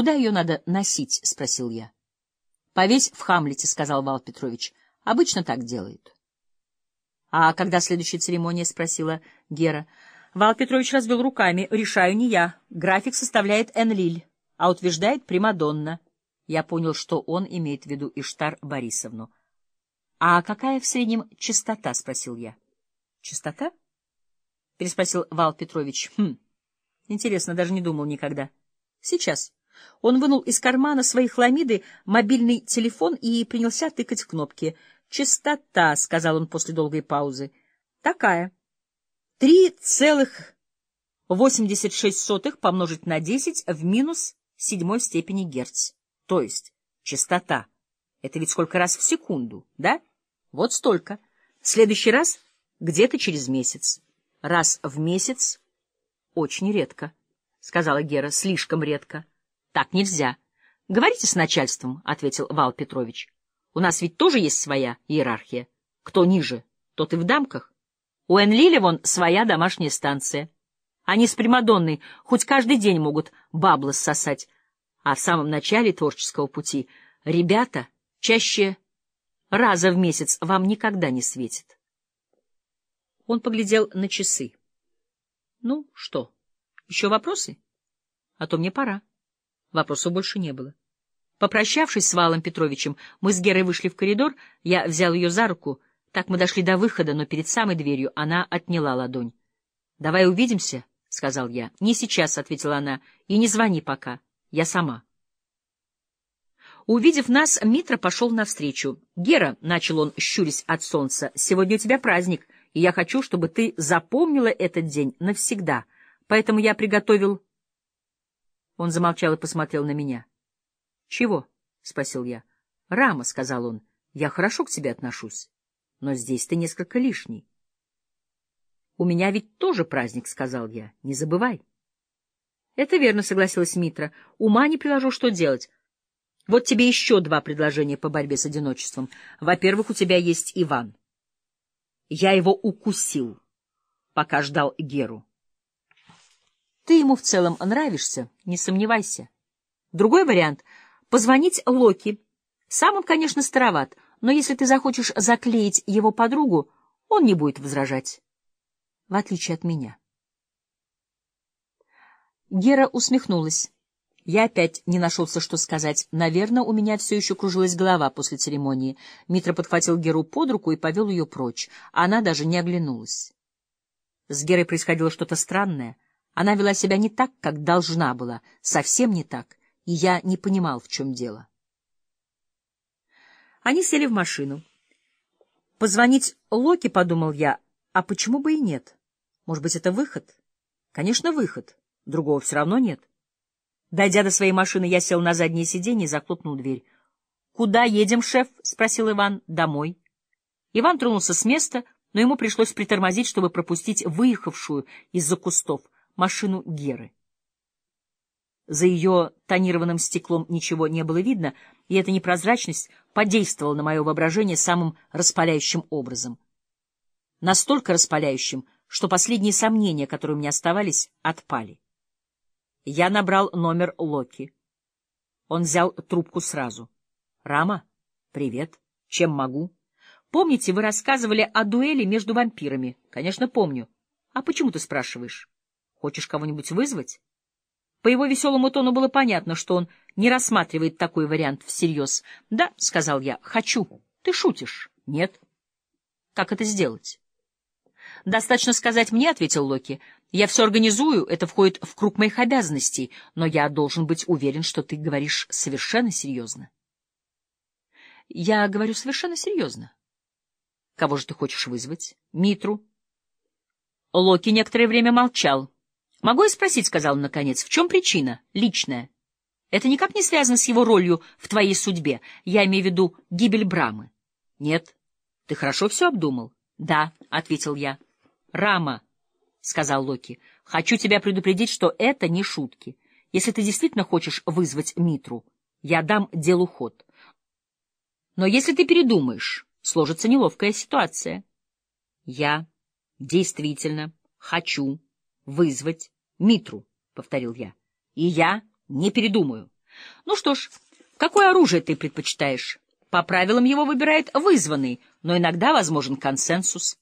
Куда ее надо носить? — спросил я. — Повесь в Хамлете, — сказал Вал Петрович. — Обычно так делают. — А когда следующая церемония? — спросила Гера. Вал Петрович развел руками. — Решаю не я. График составляет Энлиль, а утверждает Примадонна. Я понял, что он имеет в виду Иштар Борисовну. — А какая в среднем частота? — спросил я. — Частота? — переспросил Вал Петрович. — Хм, интересно, даже не думал никогда. — Сейчас. Он вынул из кармана своей хламиды мобильный телефон и принялся тыкать кнопки. «Частота», — сказал он после долгой паузы, — «такая. Три целых восемьдесят шесть сотых помножить на десять в минус седьмой степени герц. То есть частота. Это ведь сколько раз в секунду, да? Вот столько. В следующий раз где-то через месяц. Раз в месяц очень редко, — сказала Гера, — слишком редко. Так нельзя. — Говорите с начальством, — ответил Вал Петрович. — У нас ведь тоже есть своя иерархия. Кто ниже, тот и в дамках. У Энлили вон своя домашняя станция. Они с Примадонной хоть каждый день могут бабло сосать, а в самом начале творческого пути ребята чаще раза в месяц вам никогда не светит. Он поглядел на часы. — Ну, что, еще вопросы? А то мне пора. Вопросов больше не было. Попрощавшись с Валом Петровичем, мы с Герой вышли в коридор, я взял ее за руку. Так мы дошли до выхода, но перед самой дверью она отняла ладонь. — Давай увидимся, — сказал я. — Не сейчас, — ответила она, — и не звони пока. Я сама. Увидев нас, Митра пошел навстречу. — Гера, — начал он, щурясь от солнца, — сегодня у тебя праздник, и я хочу, чтобы ты запомнила этот день навсегда. Поэтому я приготовил он замолчал и посмотрел на меня. — Чего? — спросил я. — Рама, — сказал он, — я хорошо к тебе отношусь, но здесь ты несколько лишний. — У меня ведь тоже праздник, — сказал я, — не забывай. — Это верно, — согласилась Митра. — Ума не приложу, что делать. Вот тебе еще два предложения по борьбе с одиночеством. Во-первых, у тебя есть Иван. Я его укусил, пока ждал Геру. Ты ему в целом нравишься, не сомневайся. Другой вариант — позвонить Локи. Сам он, конечно, староват, но если ты захочешь заклеить его подругу, он не будет возражать. В отличие от меня. Гера усмехнулась. Я опять не нашелся, что сказать. Наверное, у меня все еще кружилась голова после церемонии. Митра подхватил Геру под руку и повел ее прочь. Она даже не оглянулась. С Герой происходило что-то странное — она вела себя не так, как должна была, совсем не так, и я не понимал, в чем дело. Они сели в машину. Позвонить Локи, подумал я, а почему бы и нет? Может быть, это выход? Конечно, выход. Другого все равно нет. Дойдя до своей машины, я сел на заднее сиденье и захлопнул дверь. — Куда едем, шеф? — спросил Иван. — Домой. Иван тронулся с места, но ему пришлось притормозить, чтобы пропустить выехавшую из-за кустов машину Геры. За ее тонированным стеклом ничего не было видно, и эта непрозрачность подействовала на мое воображение самым распаляющим образом. Настолько распаляющим, что последние сомнения, которые у меня оставались, отпали. Я набрал номер Локи. Он взял трубку сразу. — Рама, привет. Чем могу? Помните, вы рассказывали о дуэли между вампирами? — Конечно, помню. — А почему ты спрашиваешь? Хочешь кого-нибудь вызвать? По его веселому тону было понятно, что он не рассматривает такой вариант всерьез. — Да, — сказал я, — хочу. Ты шутишь? — Нет. — Как это сделать? — Достаточно сказать мне, — ответил Локи. — Я все организую, это входит в круг моих обязанностей, но я должен быть уверен, что ты говоришь совершенно серьезно. — Я говорю совершенно серьезно. — Кого же ты хочешь вызвать? — Митру. Локи некоторое время молчал. — Могу я спросить, — сказал он наконец, — в чем причина, личная? Это никак не связано с его ролью в твоей судьбе. Я имею в виду гибель Брамы. — Нет. Ты хорошо все обдумал? — Да, — ответил я. — Рама, — сказал Локи, — хочу тебя предупредить, что это не шутки. Если ты действительно хочешь вызвать Митру, я дам делу ход. Но если ты передумаешь, сложится неловкая ситуация. Я действительно хочу вызвать Митру, — повторил я. — И я не передумаю. Ну что ж, какое оружие ты предпочитаешь? По правилам его выбирает вызванный, но иногда возможен консенсус.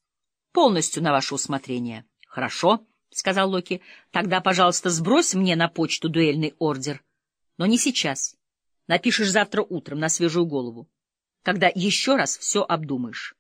Полностью на ваше усмотрение. Хорошо, — сказал Локи. — Тогда, пожалуйста, сбрось мне на почту дуэльный ордер. Но не сейчас. Напишешь завтра утром на свежую голову, когда еще раз все обдумаешь.